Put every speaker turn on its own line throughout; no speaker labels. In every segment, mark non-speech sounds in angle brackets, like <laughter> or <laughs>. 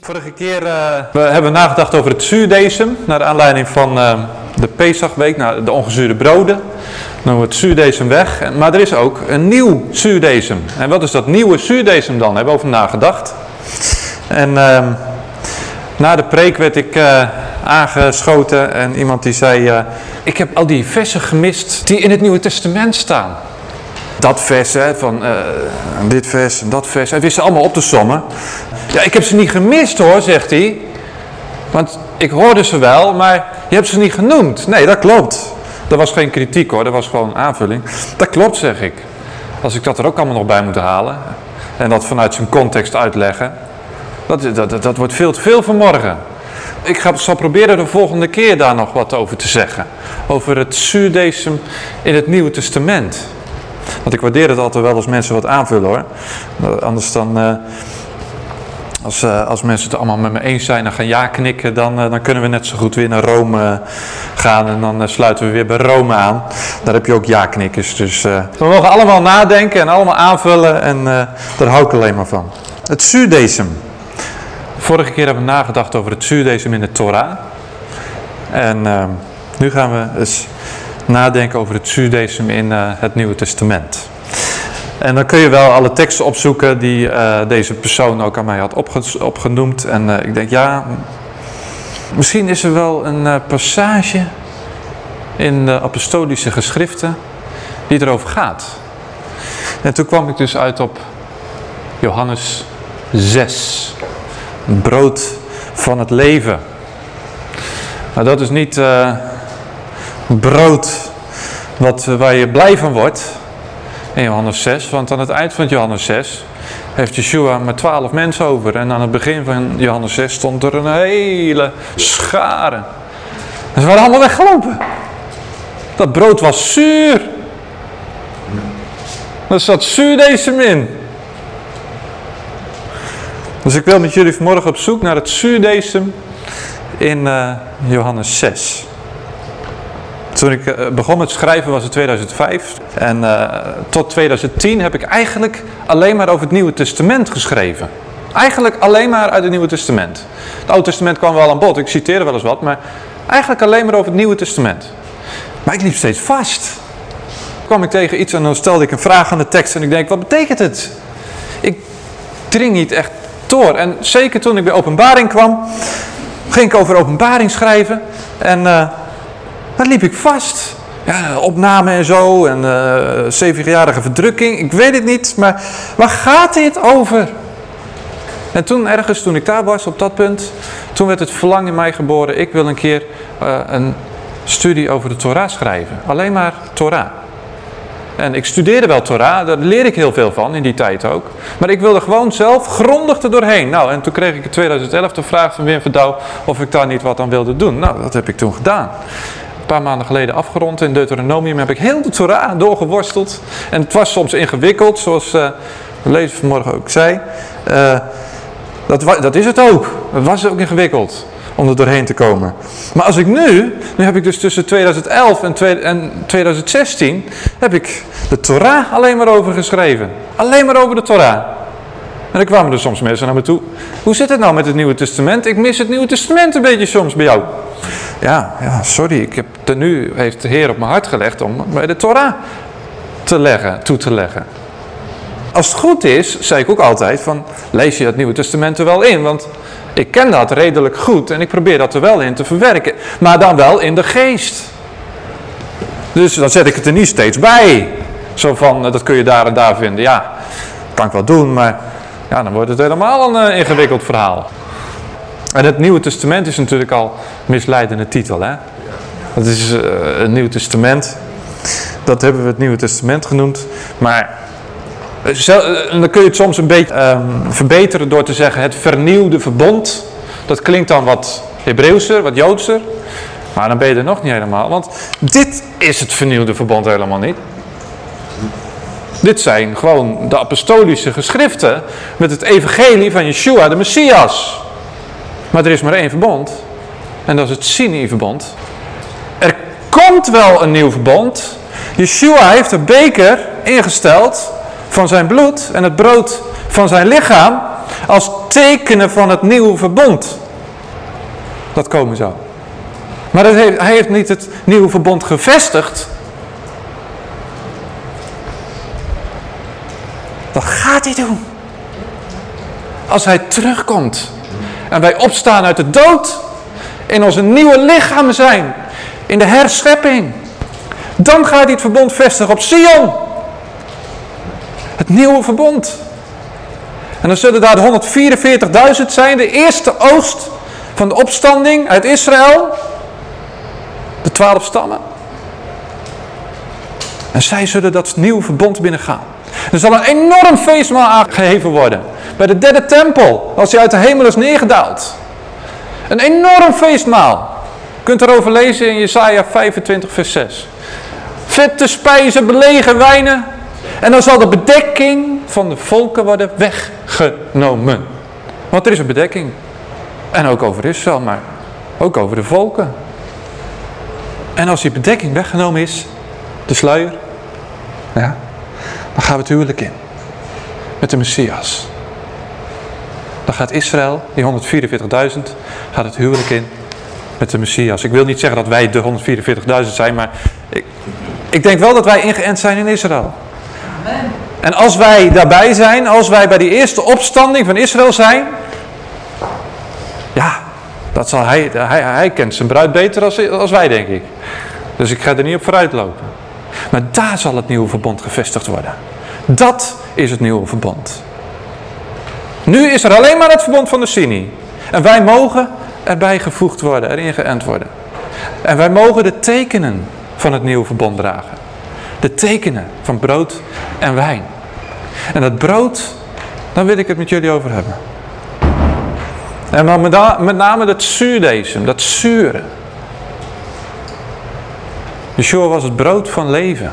Vorige keer eh, we hebben nagedacht over het zuurdesem, naar aanleiding van eh, de Pesachweek, nou, de ongezuurde broden. Dan wordt het zuurdesem weg, maar er is ook een nieuw zuurdesem. En wat is dat nieuwe zuurdesem dan? Hebben we over nagedacht. En ehm, na de preek werd ik eh, aangeschoten en iemand die zei, eh, ik heb al die versen gemist die in het Nieuwe Testament staan. Dat vers, van eh, dit vers en dat vers. Hij wist ze allemaal op te sommen. Ja, ik heb ze niet gemist hoor, zegt hij. Want ik hoorde ze wel, maar je hebt ze niet genoemd. Nee, dat klopt. Dat was geen kritiek hoor, dat was gewoon aanvulling. Dat klopt, zeg ik. Als ik dat er ook allemaal nog bij moet halen. En dat vanuit zijn context uitleggen. Dat, dat, dat, wordt veel te veel vanmorgen. Ik ga, zal proberen de volgende keer daar nog wat over te zeggen. Over het zuurdesem in het Nieuwe Testament. Want ik waardeer het altijd wel als mensen wat aanvullen hoor. Anders dan... eh, als, eh, als mensen het allemaal met me eens zijn en gaan ja knikken, dan, eh, dan kunnen we net zo goed weer naar Rome eh, gaan. En dan sluiten we weer bij Rome aan. Daar heb je ook ja knikkers. Dus we mogen allemaal nadenken en allemaal aanvullen. En daar hou ik alleen maar van. Het zuurdesem. Vorige keer hebben we nagedacht over het zuurdesem in de Torah. En nu gaan we eens nadenken over het zuurdesem in het Nieuwe Testament. En dan kun je wel alle teksten opzoeken die eh, deze persoon ook aan mij had opge- opgenoemd. En eh, ik denk, ja, misschien is er wel een eh, passage in de apostolische geschriften die erover gaat. En toen kwam ik dus uit op Johannes 6. Het brood van het leven. Maar dat is niet brood wat, waar je blij van wordt in Johannes 6. Want aan het eind van Johannes 6 heeft Yeshua maar twaalf mensen over. En aan het begin van Johannes 6 stond er een hele schare. En ze waren allemaal weggelopen. Dat brood was zuur. Er zat zuurdesem in. Dus ik wil met jullie vanmorgen op zoek naar het zuurdesem in eh, Johannes 6. Toen ik eh, begon met schrijven was het 2005. En eh, tot 2010 heb ik eigenlijk alleen maar over het Nieuwe Testament geschreven. Eigenlijk alleen maar uit het Nieuwe Testament. Het Oude Testament kwam wel aan bod, ik citeerde wel eens wat, maar eigenlijk alleen maar over het Nieuwe Testament. Maar ik liep steeds vast. Toen kwam ik tegen iets en dan stelde ik een vraag aan de tekst en ik denk, wat betekent het? Ik dring niet echt door. En zeker toen ik bij openbaring kwam, ging ik over openbaring schrijven. En eh dan liep ik vast. Ja, opname en zo en eh zevenjarige verdrukking. Ik weet het niet, maar waar gaat dit over? En toen ergens, toen ik daar was op dat punt, toen werd het verlangen in mij geboren. Ik wil een keer eh, een studie over de Torah schrijven. Alleen maar Torah. En ik studeerde wel Torah, daar leer ik heel veel van in die tijd ook. Maar ik wilde gewoon zelf grondig er doorheen. Nou, en toen kreeg ik in 2011 de vraag van Wim Verdouw of ik daar niet wat aan wilde doen. Nou, dat heb ik toen gedaan. Een paar maanden geleden afgerond in Deuteronomium heb ik heel de Torah doorgeworsteld. En het was soms ingewikkeld, zoals eh, de lezer vanmorgen ook zei. Eh, dat, dat is het ook. Het was ook ingewikkeld om er doorheen te komen. Maar als ik nu, nu heb ik dus tussen 2011 en, twee- en 2016, heb ik de Torah alleen maar over geschreven. Alleen maar over de Torah. En dan kwamen er soms mensen naar me toe. Hoe zit het nou met het Nieuwe Testament? Ik mis het Nieuwe Testament een beetje soms bij jou. Ja, ja sorry. Ik heb er nu heeft de Heer op mijn hart gelegd om bij de Torah te leggen, toe te leggen. Als het goed is, zei ik ook altijd van, lees je het Nieuwe Testament er wel in? Want ik ken dat redelijk goed en ik probeer dat er wel in te verwerken. Maar dan wel in de geest. Dus dan zet ik het er niet steeds bij. Zo van, eh, dat kun je daar en daar vinden. Ja, kan ik wel doen, maar ja, dan wordt het helemaal een eh, ingewikkeld verhaal. En het Nieuwe Testament is natuurlijk al een misleidende titel. Hè? Dat is eh, het Nieuwe Testament. Dat hebben we het Nieuwe Testament genoemd. Maar eh, dan kun je het soms een beetje ehm, verbeteren door te zeggen het vernieuwde verbond. Dat klinkt dan wat Hebreeuwser, wat Joodser. Maar dan ben je er nog niet helemaal. Want dit is het vernieuwde verbond helemaal niet. Dit zijn gewoon de apostolische geschriften met het evangelie van Yeshua, de Messias. Maar er is maar één verbond. En dat is het Sinai-verbond. Er komt wel een nieuw verbond. Yeshua heeft de beker ingesteld van zijn bloed en het brood van zijn lichaam als tekenen van het nieuwe verbond. Dat komen zou. Maar hij heeft niet het nieuwe verbond gevestigd. Dat gaat hij doen. Als hij terugkomt en wij opstaan uit de dood, in onze nieuwe lichaam zijn, in de herschepping, dan gaat hij het verbond vestigen op Sion. Het nieuwe verbond. En dan zullen daar de 144.000 zijn, de eerste oost van de opstanding uit Israël. De twaalf stammen. En zij zullen dat nieuwe verbond binnengaan. Er zal een enorm feestmaal aangeheven worden. Bij de derde tempel, als hij uit de hemel is neergedaald. Een enorm feestmaal. Je kunt erover lezen in Jesaja 25 vers 6. Vette spijzen, belegen wijnen. En dan zal de bedekking van de volken worden weggenomen. Want er is een bedekking. En ook over Israël, maar ook over de volken. En als die bedekking weggenomen is, de sluier, ja, dan gaan we het huwelijk in. Met de Messias. Dan gaat Israël, die 144.000, gaat het huwelijk in met de Messias. Ik wil niet zeggen dat wij de 144.000 zijn, maar ik, ik denk wel dat wij ingeënt zijn in Israël. Amen. En als wij daarbij zijn, als wij bij die eerste opstanding van Israël zijn, ja, dat zal hij, hij, hij kent zijn bruid beter als, als wij, denk ik. Dus ik ga er niet op vooruit lopen. Maar daar zal het nieuwe verbond gevestigd worden. Dat is het nieuwe verbond. Nu is er alleen maar het verbond van de Sini. En wij mogen erbij gevoegd worden, erin geënt worden. En wij mogen de tekenen van het nieuwe verbond dragen. De tekenen van brood en wijn. En dat brood, daar wil ik het met jullie over hebben. En met name dat zuurdesem, dat zure. Yeshua was het brood van leven.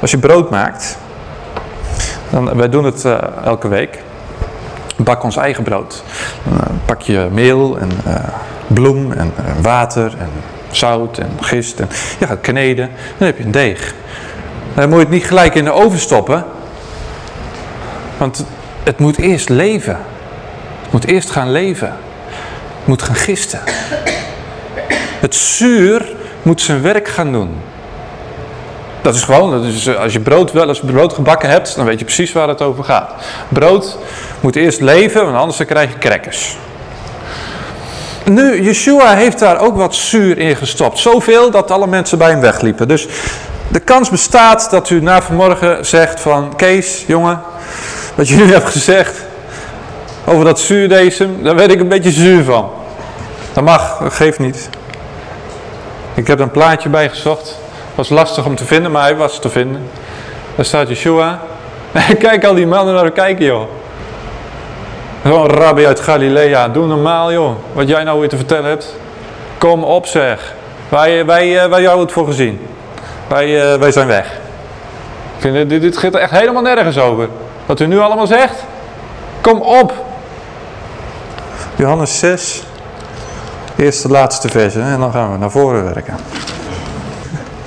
Als je brood maakt, dan, wij doen het uh, elke week, bak ons eigen brood. Uh, pak je meel en uh, bloem en water en zout en gist en je gaat kneden, dan heb je een deeg. Dan moet je het niet gelijk in de oven stoppen, want het moet eerst leven. Het moet eerst gaan leven. Het moet gaan gisten. Het zuur moet zijn werk gaan doen. Dat is gewoon, dat is, als je brood wel eens brood gebakken hebt, dan weet je precies waar het over gaat. Brood moet eerst leven, want anders krijg je crackers. Nu, Yeshua heeft daar ook wat zuur in gestopt. Zoveel dat alle mensen bij hem wegliepen. Dus de kans bestaat dat u na vanmorgen zegt van... Kees, jongen, wat je nu hebt gezegd over dat zuurdesem, daar werd ik een beetje zuur van. Dat mag, dat geeft niet. Ik heb er een plaatje bij gezocht. Was lastig om te vinden, maar hij was te vinden. Daar staat Yeshua. <laughs> Kijk al die mannen naar kijken, joh. Zo'n rabbi uit Galilea. Doe normaal, joh. Wat jij nou weer te vertellen hebt. Kom op, zeg. Wij, wij, eh, wij jou het voor gezien. Wij, eh, wij zijn weg. Ik vind, dit, dit gaat er echt helemaal nergens over. Wat u nu allemaal zegt. Kom op. Johannes 6. Eerste laatste verse. En dan gaan we naar voren werken.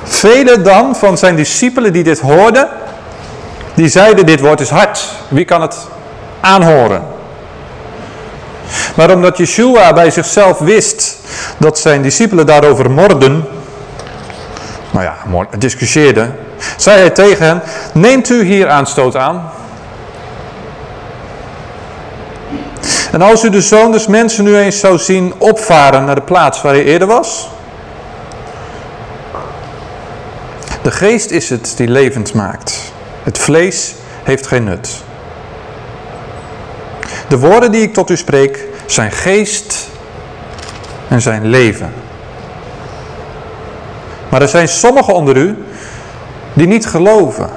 Velen dan van zijn discipelen die dit hoorden, die zeiden dit woord is hard. Wie kan het aanhoren? Maar omdat Yeshua bij zichzelf wist dat zijn discipelen daarover morden, nou ja, discussieerden, zei hij tegen hen, neemt u hier aanstoot aan? En als u de zoon des mensen nu eens zou zien opvaren naar de plaats waar hij eerder was, De geest is het die levend maakt. Het vlees heeft geen nut. De woorden die ik tot u spreek zijn geest en zijn leven. Maar er zijn sommigen onder u die niet geloven.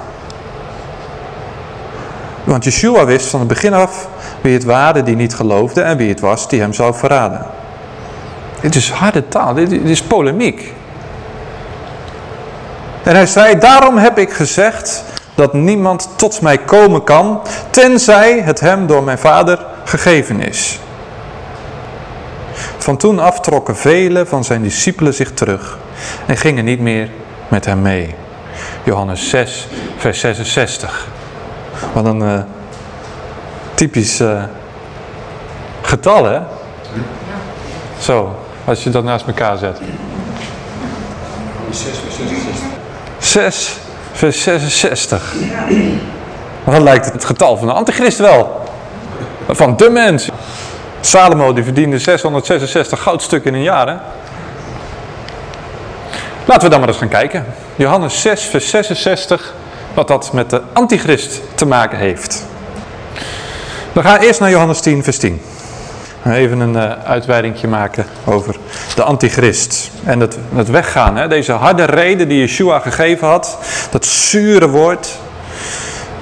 Want Yeshua wist van het begin af wie het waren die niet geloofden en wie het was die hem zou verraden. Dit is harde taal, dit is polemiek. En hij zei, daarom heb ik gezegd dat niemand tot mij komen kan, tenzij het hem door mijn vader gegeven is. Van toen af trokken vele van zijn discipelen zich terug en gingen niet meer met hem mee. Johannes 6, vers 66. Wat een uh, typisch uh, getal, hè? Zo, als je dat naast elkaar zet. 6 vers 66. Wat lijkt het getal van de antichrist wel? Van de mens. Salomo die verdiende 666 goudstukken in een jaar. Hè? Laten we dan maar eens gaan kijken. Johannes 6 vers 66. Wat dat met de antichrist te maken heeft. We gaan eerst naar Johannes 10 vers 10. Even een uh, uitweidingje maken over de antichrist. En het, het weggaan. Hè? Deze harde reden die Yeshua gegeven had. Dat zure woord.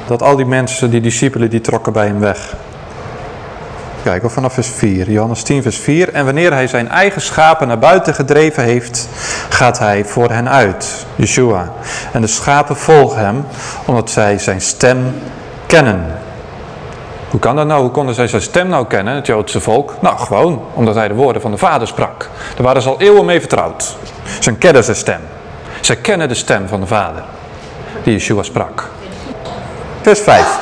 Dat al die mensen, die discipelen, die trokken bij hem weg. Kijk, vanaf vers 4. Johannes 10 vers 4. En wanneer hij zijn eigen schapen naar buiten gedreven heeft, gaat hij voor hen uit. Yeshua. En de schapen volgen hem, omdat zij zijn stem kennen. Hoe kan dat nou? Hoe konden zij zijn stem nou kennen, het Joodse volk? Nou, gewoon omdat hij de woorden van de vader sprak. Daar waren ze al eeuwen mee vertrouwd. Ze kennen zijn stem. Ze kennen de stem van de vader, die Yeshua sprak. Vers 5.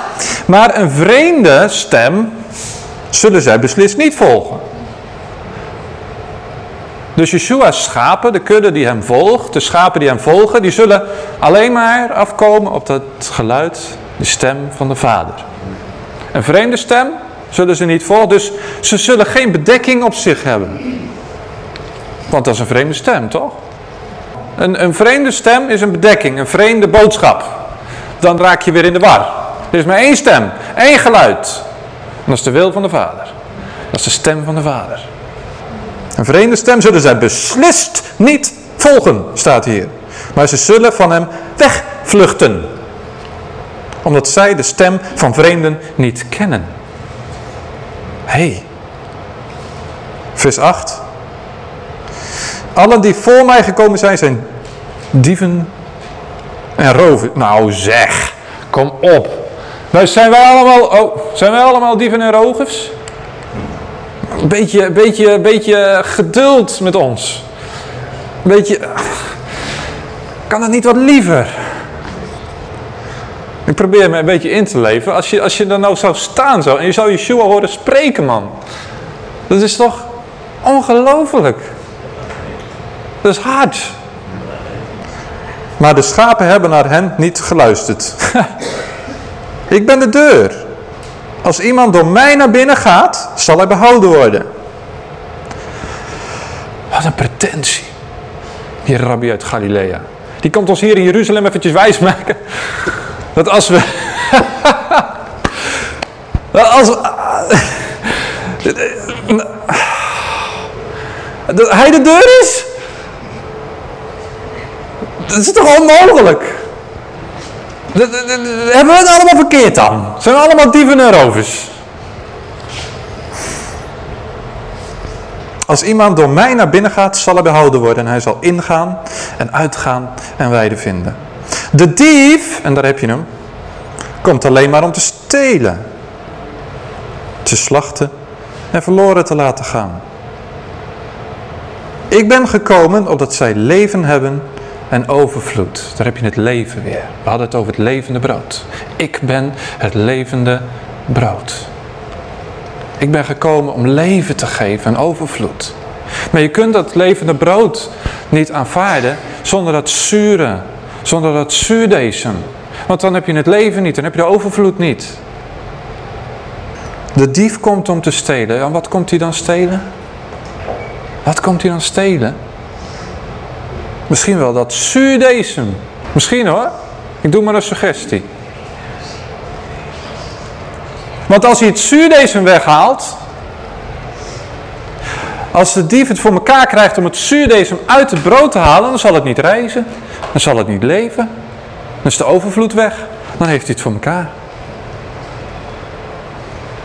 Maar een vreemde stem zullen zij beslist niet volgen. Dus Yeshua's schapen, de kudde die hem volgt, de schapen die hem volgen, die zullen alleen maar afkomen op dat geluid, de stem van de vader. Een vreemde stem zullen ze niet volgen, dus ze zullen geen bedekking op zich hebben. Want dat is een vreemde stem, toch? Een, een vreemde stem is een bedekking, een vreemde boodschap. Dan raak je weer in de war. Er is maar één stem, één geluid. En dat is de wil van de Vader. Dat is de stem van de Vader. Een vreemde stem zullen zij beslist niet volgen, staat hier. Maar ze zullen van hem wegvluchten omdat zij de stem van vreemden niet kennen. Hé. Hey. Vers 8. Allen die voor mij gekomen zijn, zijn dieven en roven. Nou zeg, kom op. Nou, zijn wij allemaal, oh, zijn wij allemaal dieven en rovers? Een beetje, beetje, beetje geduld met ons. Beetje, kan het niet wat liever? Ik probeer me een beetje in te leven. Als je, als je dan nou zou staan zo en je zou Yeshua horen spreken, man. Dat is toch ongelooflijk. Dat is hard. Maar de schapen hebben naar hen niet geluisterd. <laughs> ik ben de deur. Als iemand door mij naar binnen gaat, zal hij behouden worden. Wat een pretentie. Die rabbi uit Galilea. Die komt ons hier in Jeruzalem eventjes wijsmaken. Dat als we... <laughs> als... <laughs> Dat hij de deur is? Dat is toch onmogelijk? Hebben we het allemaal verkeerd dan? Zijn we allemaal dieven en rovers? Als iemand door mij naar binnen gaat, zal hij behouden worden. En hij zal ingaan en uitgaan en weide vinden. De dief, en daar heb je hem, komt alleen maar om te stelen, te slachten en verloren te laten gaan. Ik ben gekomen opdat zij leven hebben en overvloed. Daar heb je het leven weer. We hadden het over het levende brood. Ik ben het levende brood. Ik ben gekomen om leven te geven en overvloed. Maar je kunt dat levende brood niet aanvaarden zonder dat zure, zonder dat zuurdesem. Want dan heb je het leven niet, dan heb je de overvloed niet. De dief komt om te stelen. En wat komt hij dan stelen? Wat komt hij dan stelen? Misschien wel dat zuurdesem. Misschien hoor. Ik doe maar een suggestie. Want als hij het zuurdesem weghaalt, als de dief het voor elkaar krijgt om het zuurdesem uit het brood te halen, dan zal het niet reizen. Dan zal het niet leven. Dan is de overvloed weg. Dan heeft hij het voor elkaar.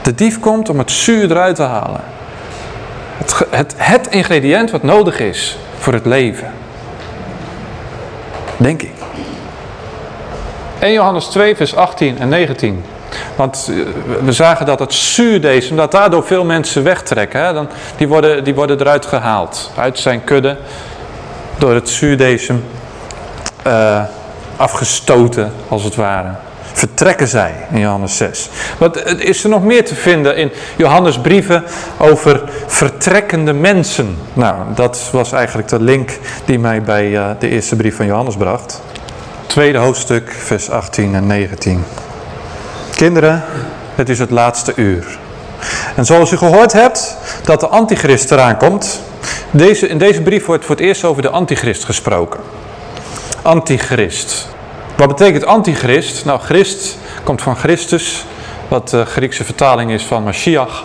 De dief komt om het zuur eruit te halen. Het, het, het ingrediënt wat nodig is voor het leven. Denk ik. 1 Johannes 2 vers 18 en 19. Want eh, we zagen dat het zuurdesem, dat daardoor veel mensen wegtrekken. Hè? Dan, die, worden, die worden eruit gehaald, uit zijn kudde, door het zuurdesem uh, afgestoten als het ware. Vertrekken zij in Johannes 6. Wat is er nog meer te vinden in Johannes brieven over vertrekkende mensen? Nou, dat was eigenlijk de link die mij bij uh, de eerste brief van Johannes bracht. Tweede hoofdstuk, vers 18 en 19. Kinderen, het is het laatste uur. En zoals u gehoord hebt dat de antichrist eraan komt. Deze, in deze brief wordt voor het eerst over de antichrist gesproken. Antichrist. Wat betekent antichrist? Nou, Christ komt van Christus, wat de Griekse vertaling is van Mashiach,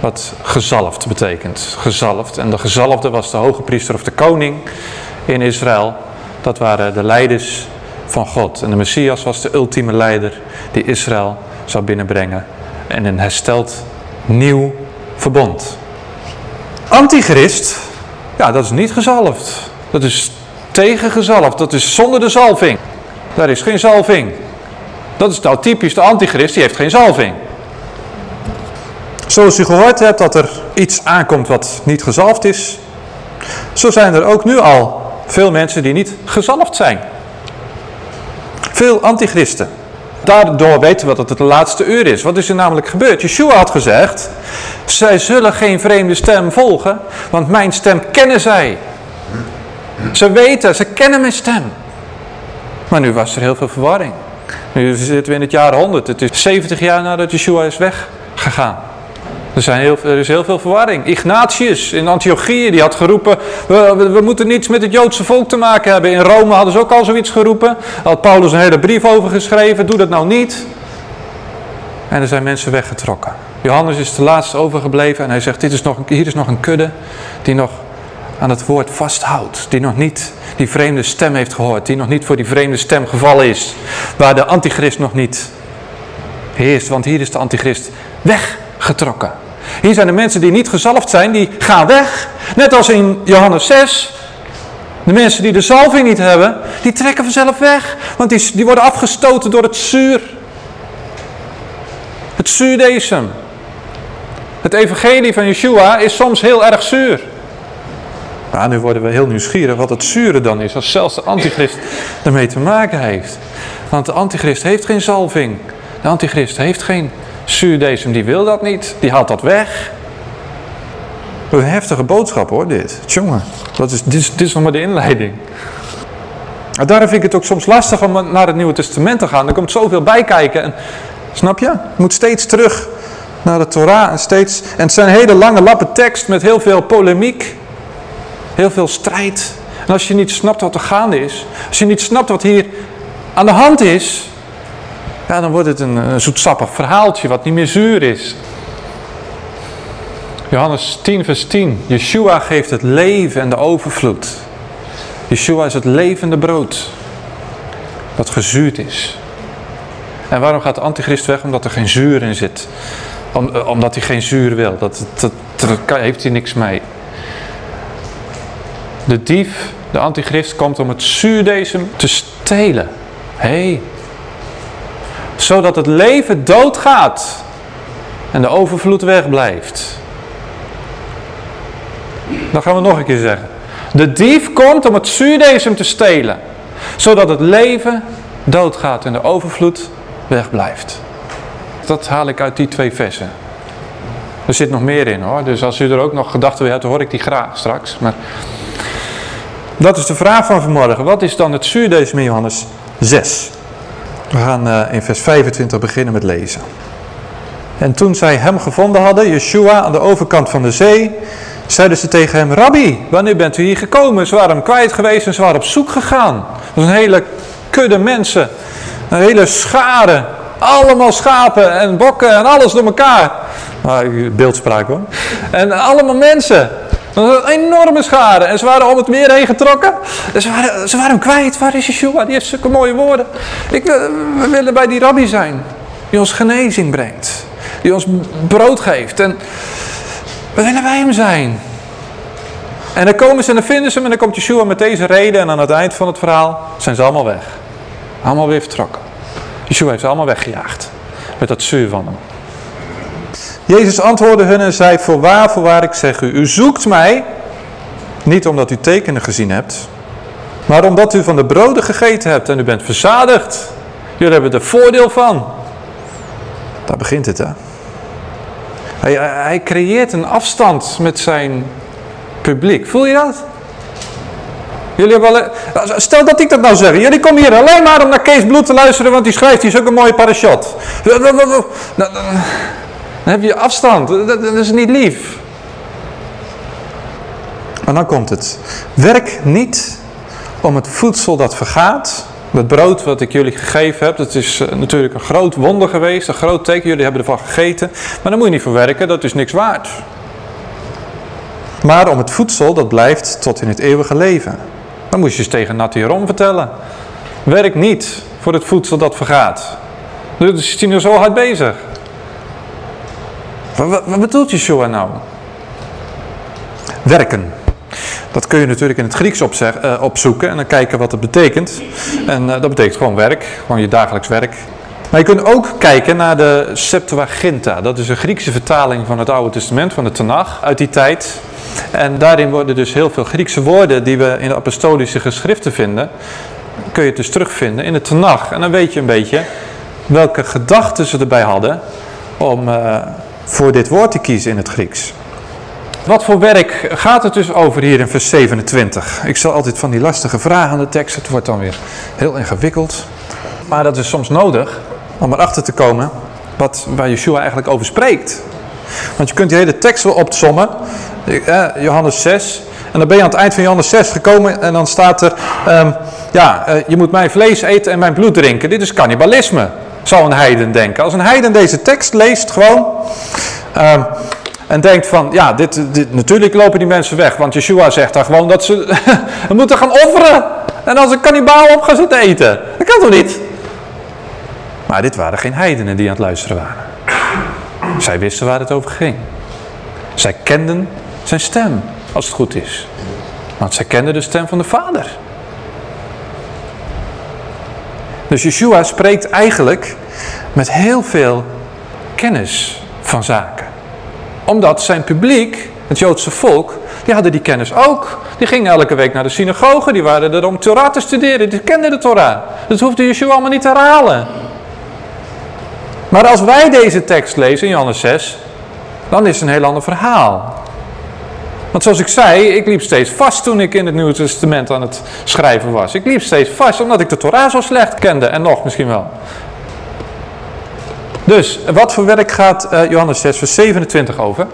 wat gezalfd betekent. Gezalfd. En de gezalfde was de hoge priester of de koning in Israël. Dat waren de leiders van God. En de Messias was de ultieme leider die Israël zou binnenbrengen. En een hersteld nieuw verbond. Antichrist, ja dat is niet gezalfd. Dat is tegengezalfd. Dat is zonder de zalving. Daar is geen zalving. Dat is nou typisch de antichrist, die heeft geen zalving. Zoals u gehoord hebt dat er iets aankomt wat niet gezalfd is. Zo zijn er ook nu al veel mensen die niet gezalfd zijn. Veel antichristen. Daardoor weten we dat het de laatste uur is. Wat is er namelijk gebeurd? Yeshua had gezegd, zij zullen geen vreemde stem volgen, want mijn stem kennen zij. Ze weten, ze kennen mijn stem. Maar nu was er heel veel verwarring. Nu zitten we in het jaar 100. Het is 70 jaar nadat Yeshua is weggegaan. Er, zijn heel, er is heel veel verwarring. Ignatius in Antiochië die had geroepen, we, moeten niets met het Joodse volk te maken hebben. In Rome hadden ze ook al zoiets geroepen. Daar had Paulus een hele brief over geschreven, doe dat nou niet. En er zijn mensen weggetrokken. Johannes is de laatste overgebleven en hij zegt, dit is nog, hier is nog een kudde die nog aan het woord vasthoudt. Die nog niet die vreemde stem heeft gehoord. Die nog niet voor die vreemde stem gevallen is. Waar de antichrist nog niet heerst. Want hier is de antichrist weggetrokken. Hier zijn de mensen die niet gezalfd zijn, die gaan weg. Net als in Johannes 6. De mensen die de zalving niet hebben, die trekken vanzelf weg. Want die, die worden afgestoten door het zuur. Het zuurdesem. Het evangelie van Yeshua is soms heel erg zuur. Nou, nu worden we heel nieuwsgierig wat het zure dan is, als zelfs de antichrist ermee te maken heeft. Want de antichrist heeft geen zalving. De antichrist heeft geen zuurdesem, die wil dat niet. Die haalt dat weg. Een heftige boodschap hoor, dit. Tjonge, dat is, dit, is, dit is nog maar de inleiding. En daarom vind ik het ook soms lastig om naar het Nieuwe Testament te gaan. Er komt zoveel bij kijken. En, snap je? Je moet steeds terug naar de Torah. En, steeds, en het zijn hele lange lappen tekst met heel veel polemiek. Heel veel strijd. En als je niet snapt wat er gaande is, als je niet snapt wat hier aan de hand is, ja, dan wordt het een, een zoetsappig verhaaltje wat niet meer zuur is. Johannes 10 vers 10. Yeshua geeft het leven en de overvloed. Yeshua is het levende brood. Dat gezuurd is. En waarom gaat de antichrist weg? Omdat er geen zuur in zit. Om, omdat hij geen zuur wil. Dat, dat, heeft hij niks mee. De dief, de antichrist, komt om het zuurdesem te stelen. Hé. Hey. Zodat het leven doodgaat. En de overvloed wegblijft. Dan gaan we nog een keer zeggen. De dief komt om het zuurdesem te stelen. Zodat het leven doodgaat en de overvloed wegblijft. Dat haal ik uit die twee versen. Er zit nog meer in hoor. Dus als u er ook nog gedachten bij hebt, hoor ik die graag straks. Maar dat is de vraag van vanmorgen. Wat is dan het zuurdesem in Johannes 6? We gaan uh, in vers 25 beginnen met lezen. En toen zij hem gevonden hadden, Yeshua, aan de overkant van de zee, zeiden ze tegen hem, Rabbi, wanneer bent u hier gekomen? Ze waren hem kwijt geweest en ze waren op zoek gegaan. Dat was een hele kudde mensen, een hele schare, allemaal schapen en bokken en alles door elkaar. Nou, beeldspraak hoor. En allemaal mensen. Een enorme schade. En ze waren om het meer heen getrokken. En ze waren, ze waren hem kwijt. Waar is Yeshua? Die heeft zulke mooie woorden. Ik, we willen bij die rabbi zijn. Die ons genezing brengt. Die ons brood geeft. En we willen bij hem zijn. En dan komen ze en dan vinden ze hem. En dan komt Yeshua met deze reden. En aan het eind van het verhaal zijn ze allemaal weg. Allemaal weer vertrokken. Yeshua heeft ze allemaal weggejaagd. Met dat zuur van hem. Jezus antwoordde hun en zei, voorwaar, voorwaar, ik zeg u, u zoekt mij, niet omdat u tekenen gezien hebt, maar omdat u van de broden gegeten hebt en u bent verzadigd. Jullie hebben er voordeel van. Daar begint het, hè. Hij, hij creëert een afstand met zijn publiek. Voel je dat? Jullie hebben al, stel dat ik dat nou zeg. Jullie komen hier alleen maar om naar Kees Bloed te luisteren, want die schrijft hier ook een mooie parachot. Dan heb je afstand. Dat is niet lief. Maar dan komt het. Werk niet om het voedsel dat vergaat. Het brood wat ik jullie gegeven heb, dat is eh, natuurlijk een groot wonder geweest. Een groot teken. Jullie hebben ervan gegeten. Maar daar moet je niet voor werken. Dat is niks waard. Maar om het voedsel dat blijft tot in het eeuwige leven. Dan moest je eens tegen Natierom vertellen. Werk niet voor het voedsel dat vergaat. Dus is hij nu zo hard bezig. Wat, wat bedoelt Yeshua nou? Werken. Dat kun je natuurlijk in het Grieks uh, opzoeken en dan kijken wat het betekent. En uh, dat betekent gewoon werk, gewoon je dagelijks werk. Maar je kunt ook kijken naar de Septuaginta. Dat is een Griekse vertaling van het Oude Testament, van de Tanach, uit die tijd. En daarin worden dus heel veel Griekse woorden die we in de apostolische geschriften vinden, kun je dus terugvinden in de Tanach. En dan weet je een beetje welke gedachten ze erbij hadden om uh, voor dit woord te kiezen in het Grieks. Wat voor werk gaat het dus over hier in vers 27? Ik stel altijd van die lastige vragen aan de tekst. Het wordt dan weer heel ingewikkeld. Maar dat is soms nodig om erachter te komen wat, waar Yeshua eigenlijk over spreekt. Want je kunt die hele tekst wel opzommen. Eh, Johannes 6. En dan ben je aan het eind van Johannes 6 gekomen en dan staat er... Um, ja, uh, je moet mijn vlees eten en mijn bloed drinken. Dit is cannibalisme, zou een heiden denken. Als een heiden deze tekst leest gewoon... Um, en denkt van, ja, dit, dit, natuurlijk lopen die mensen weg. Want Yeshua zegt daar gewoon dat ze <laughs> moeten gaan offeren. En als een kannibaal op gaan zitten eten. Dat kan toch niet? Maar dit waren geen heidenen die aan het luisteren waren. Zij wisten waar het over ging. Zij kenden zijn stem, als het goed is. Want zij kenden de stem van de Vader. Dus Yeshua spreekt eigenlijk met heel veel kennis van zaken. Omdat zijn publiek, het Joodse volk, die hadden die kennis ook. Die gingen elke week naar de synagoge, die waren er om Torah te studeren, die kenden de Torah. Dat hoefde Yeshua allemaal niet te herhalen. Maar als wij deze tekst lezen in Johannes 6, dan is het een heel ander verhaal. Want zoals ik zei, ik liep steeds vast toen ik in het Nieuwe Testament aan het schrijven was. Ik liep steeds vast omdat ik de Torah zo slecht kende en nog misschien wel. Dus, wat voor werk gaat uh, Johannes 6 vers 27 over?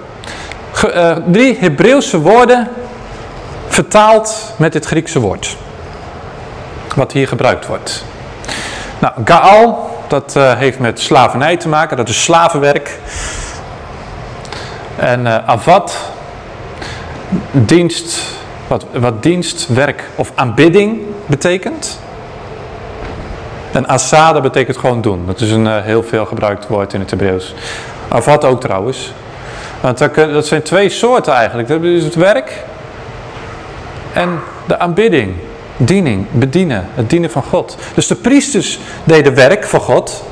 Ge, uh, drie Hebreeuwse woorden vertaald met dit Griekse woord. Wat hier gebruikt wordt. Nou, Gaal, dat uh, heeft met slavernij te maken, dat is slavenwerk. En avad, dienst, wat, wat dienst, werk of aanbidding betekent. En asada betekent gewoon doen. Dat is een uh, heel veel gebruikt woord in het Hebreeuws. Avad ook trouwens. Want dat, dat zijn twee soorten eigenlijk. Dat is het werk en de aanbidding. Diening, bedienen, het dienen van God. Dus de priesters deden werk voor God.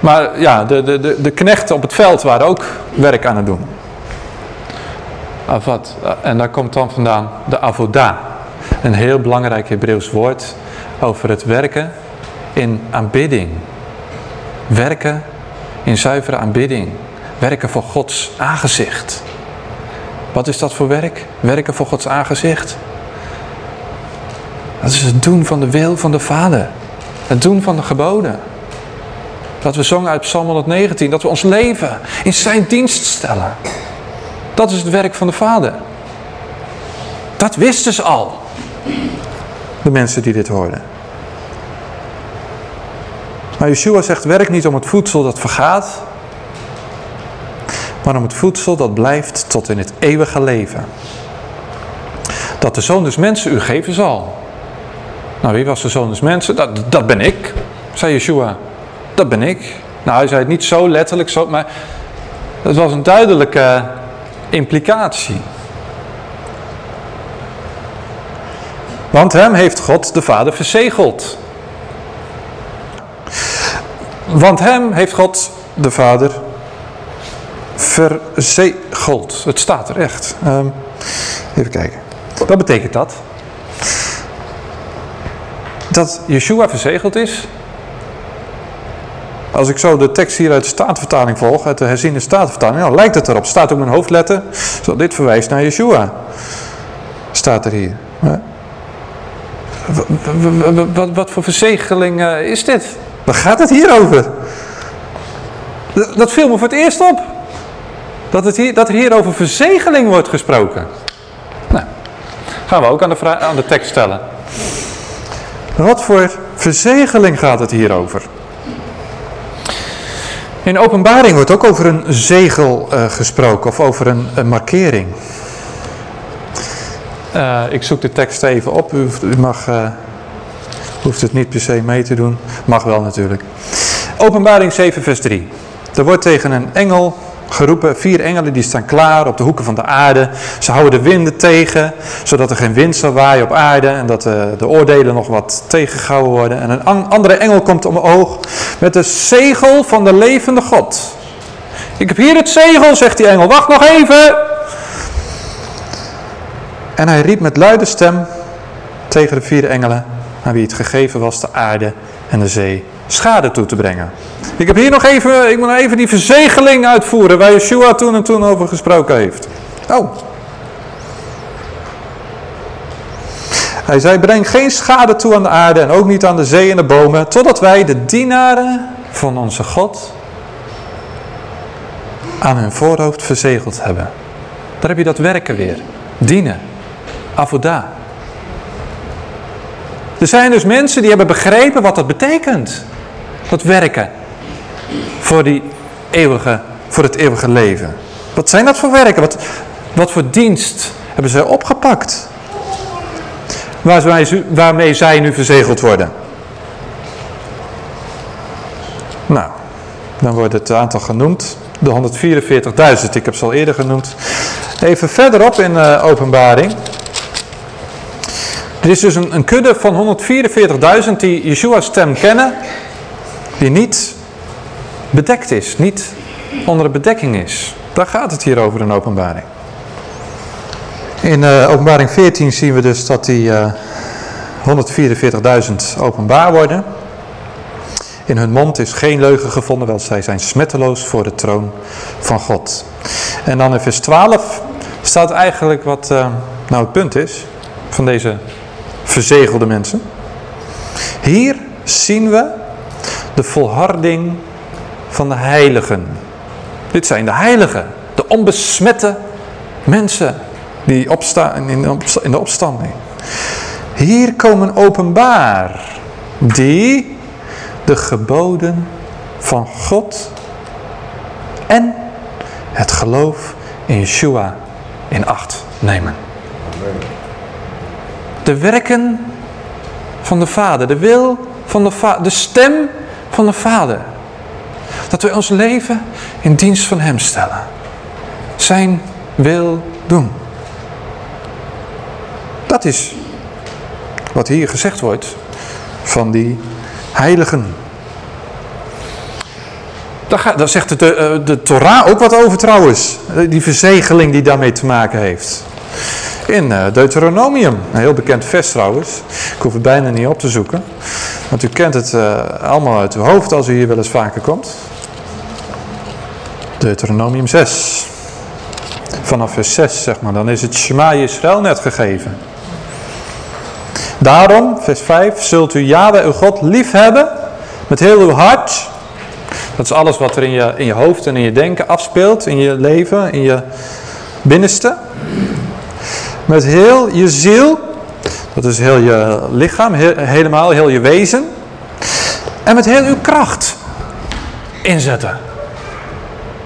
Maar ja, de, de, de, de knechten op het veld waren ook werk aan het doen. Avad. En daar komt dan vandaan de avoda. Een heel belangrijk Hebreeuws woord over het werken in aanbidding. Werken in zuivere aanbidding. Werken voor Gods aangezicht. Wat is dat voor werk? Werken voor Gods aangezicht. Dat is het doen van de wil van de Vader. Het doen van de geboden. Dat we zongen uit Psalm 119. Dat we ons leven in zijn dienst stellen. Dat is het werk van de Vader. Dat wisten ze al. De mensen die dit hoorden. Maar Yeshua zegt, werk niet om het voedsel dat vergaat. Maar om het voedsel dat blijft tot in het eeuwige leven. Dat de Zoon dus mensen u geven zal. Nou, wie was de Zoon des mensen? Dat, dat ben ik, zei Yeshua. Dat ben ik. Nou, hij zei het niet zo letterlijk, zo, maar het was een duidelijke implicatie. Want hem heeft God de Vader verzegeld. Want hem heeft God de Vader verzegeld. Het staat er echt. Ehm, even kijken. Wat betekent dat? Dat Yeshua verzegeld is. Als ik zo de tekst hier uit de Statenvertaling volg, uit de herziende Statenvertaling, nou lijkt het erop. Staat ook mijn hoofdletter. Zo, dit verwijst naar Yeshua. Staat er hier. Wat, wat, wat voor verzegeling uh, is dit? Waar gaat het hier over? Dat viel me voor het eerst op. Dat, het hier, dat er hier over verzegeling wordt gesproken. Nou, gaan we ook aan de, aan de tekst stellen. Wat voor verzegeling gaat het hier over? In openbaring wordt ook over een zegel uh, gesproken of over een, markering. Uh, ik zoek de tekst even op. U, mag, uh, hoeft het niet per se mee te doen. Mag wel natuurlijk. Openbaring 7 vers 3. Er wordt tegen een engel geroepen. Vier engelen die staan klaar op de hoeken van de aarde. Ze houden de winden tegen, zodat er geen wind zal waaien op aarde. En dat de, de oordelen nog wat tegengehouden worden. En een andere engel komt omhoog met de zegel van de levende God. Ik heb hier het zegel, zegt die engel. Wacht nog even. En hij riep met luide stem tegen de vier engelen, aan wie het gegeven was de aarde en de zee, schade toe te brengen. Ik heb hier nog even, ik moet even die verzegeling uitvoeren waar Yeshua toen en toen over gesproken heeft. Oh. Hij zei, breng geen schade toe aan de aarde en ook niet aan de zee en de bomen, totdat wij de dienaren van onze God aan hun voorhoofd verzegeld hebben. Daar heb je dat werken weer. Dienen. Avoda. Er zijn dus mensen die hebben begrepen wat dat betekent. Dat werken. Voor, die eeuwige, voor het eeuwige leven. Wat zijn dat voor werken? Wat, wat voor dienst hebben zij opgepakt? Waarmee zij nu verzegeld worden. Nou, dan wordt het aantal genoemd. De 144.000, ik heb ze al eerder genoemd. Even verderop in uh, openbaring. Er is dus een, een kudde van 144.000 die Yeshua's stem kennen, die niet bedekt is, niet onder de bedekking is. Daar gaat het hier over in openbaring. In uh, openbaring 14 zien we dus dat die uh, eh, 144.000 openbaar worden. In hun mond is geen leugen gevonden, wel zij zijn smetteloos voor de troon van God. En dan in vers 12 staat eigenlijk wat uh, nou het punt is van deze verzegelde mensen. Hier zien we de volharding van de heiligen. Dit zijn de heiligen, de onbesmette mensen die opstaan in de opstanding. Hier komen openbaar die de geboden van God en het geloof in Yeshua in acht nemen. De werken van de Vader, de wil van de Vader, de stem van de Vader. Dat we ons leven in dienst van Hem stellen. Zijn wil doen. Dat is wat hier gezegd wordt van die heiligen. Daar, zegt de, eh, de Torah ook wat over trouwens. Die verzegeling die daarmee te maken heeft in eh, Deuteronomium. Een heel bekend vers trouwens. Ik hoef het bijna niet op te zoeken. Want u kent het uh, allemaal uit uw hoofd als u hier wel eens vaker komt. Deuteronomium 6. Vanaf vers 6 zeg maar. Dan is het Shema Israël net gegeven. Daarom, vers 5, zult u Yahweh uw God lief hebben met heel uw hart. Dat is alles wat er in je, in je hoofd en in je denken afspeelt, in je leven, in je binnenste. Met heel je ziel, dat is heel je lichaam, helemaal heel je wezen. En met heel uw kracht inzetten.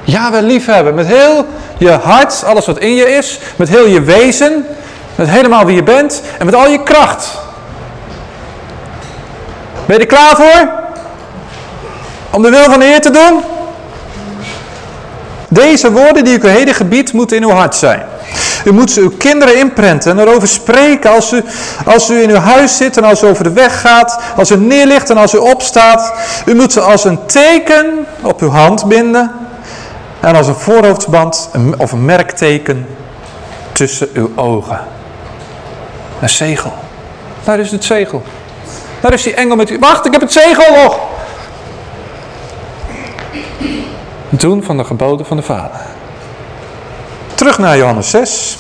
Ja, wel liefhebben. Met heel je hart, alles wat in je is. Met heel je wezen. Met helemaal wie je bent. En met al je kracht. Ben je er klaar voor? Om de wil van de Heer te doen? Deze woorden die ik u heden gebied moeten in uw hart zijn. U moet ze uw kinderen inprenten en erover spreken als u, als u in uw huis zit en als u over de weg gaat, als u neerligt en als u opstaat. U moet ze als een teken op uw hand binden en als een voorhoofdsband of een merkteken tussen uw ogen. Een zegel. Daar is het zegel. Daar is die engel met u. Wacht, ik heb het zegel nog. Doen van de geboden van de Vader. Terug naar Johannes 6.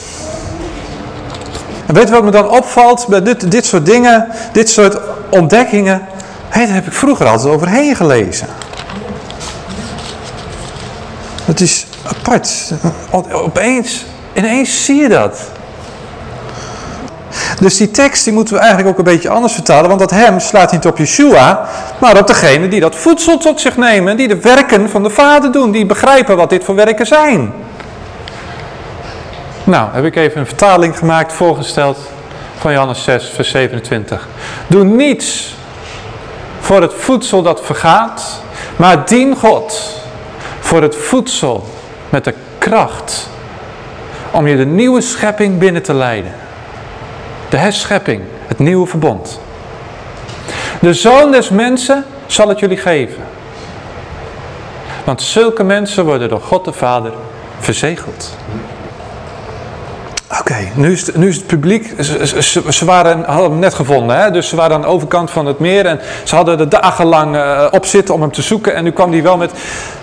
En weet je wat me dan opvalt bij dit, dit soort dingen, dit soort ontdekkingen? Hé, daar heb ik vroeger altijd overheen gelezen. Het is apart. Opeens, ineens zie je dat. Dus die tekst die moeten we eigenlijk ook een beetje anders vertalen. Want dat hem slaat niet op Yeshua, maar op degene die dat voedsel tot zich nemen. Die de werken van de Vader doen. Die begrijpen wat dit voor werken zijn. Nou, heb ik even een vertaling gemaakt, voorgesteld van Johannes 6, vers 27. Doe niets voor het voedsel dat vergaat, maar dien God voor het voedsel met de kracht om je de nieuwe schepping binnen te leiden. De herschepping, het nieuwe verbond. De Zoon des Mensen zal het jullie geven. Want zulke mensen worden door God de Vader verzegeld. Oké, nu, is het- nu is het publiek, ze, waren, hadden hem net gevonden, hè? dus ze waren aan de overkant van het meer en ze hadden er dagenlang eh, op zitten om hem te zoeken en nu kwam hij wel met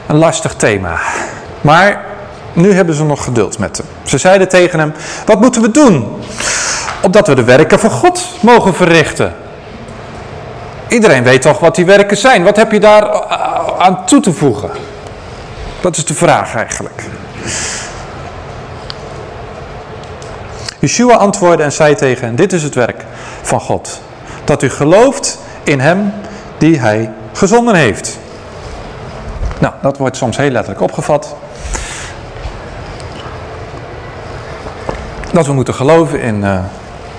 een lastig thema. Maar nu hebben ze nog geduld met hem. Ze zeiden tegen hem, wat moeten we doen? Opdat we de werken van God mogen verrichten. Iedereen weet toch wat die werken zijn. Wat heb je daar eh, aan toe te voegen? Dat is de vraag eigenlijk. Yeshua antwoordde en zei tegen dit is het werk van God. Dat u gelooft in hem die hij gezonden heeft. Nou, dat wordt soms heel letterlijk opgevat. Dat we moeten geloven in eh,